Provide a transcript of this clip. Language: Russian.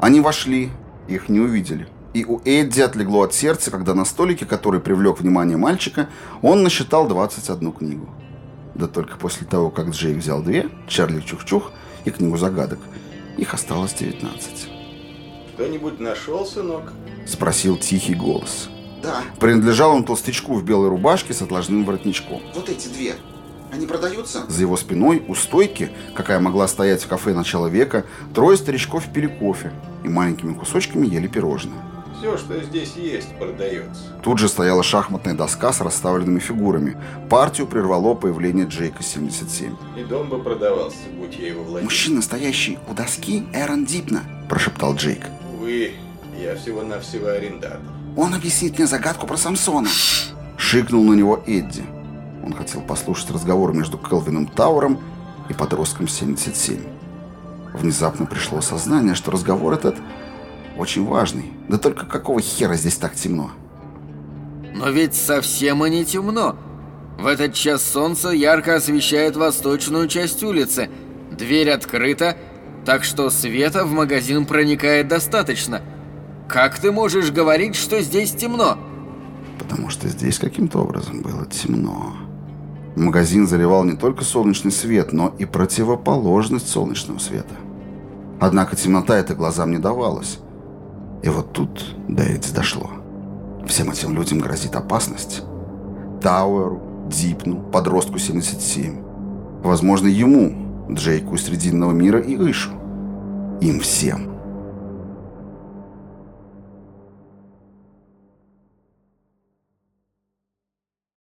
Они вошли, их не увидели. И у Эдди отлегло от сердца, когда на столике, который привлек внимание мальчика, он насчитал 21 книгу. Да только после того, как Джей взял две, Чарли Чух-Чух и книгу загадок, их осталось 19. «Что-нибудь нашел, сынок?» — спросил тихий голос. Да, Принадлежал он толстячку в белой рубашке с отложным воротничком. вот эти две. Они продаются? За его спиной, у стойки, какая могла стоять в кафе начала века, трое старичков пили кофе и маленькими кусочками ели пирожные. Все, что здесь есть, продается. Тут же стояла шахматная доска с расставленными фигурами. Партию прервало появление Джейка 77. И дом бы продавался, будь я его владелец. «Мужчина, стоящий у доски, Эрон Дипна», – прошептал Джейк. Увы, я всего-навсего арендатор. «Он объяснит мне загадку про Самсона», – шикнул на него Эдди. Он хотел послушать разговор между Келвином Тауэром и подростком 77. Внезапно пришло сознание, что разговор этот очень важный. Да только какого хера здесь так темно? Но ведь совсем и не темно. В этот час солнце ярко освещает восточную часть улицы. Дверь открыта, так что света в магазин проникает достаточно. Как ты можешь говорить, что здесь темно? Потому что здесь каким-то образом было темно. Магазин заливал не только солнечный свет, но и противоположность солнечного света. Однако темнота это глазам не давалась. И вот тут до дошло. Всем этим людям грозит опасность. Тауэру, Дипну, подростку 77. Возможно, ему, Джейку из Срединного мира и Ишу. Им всем.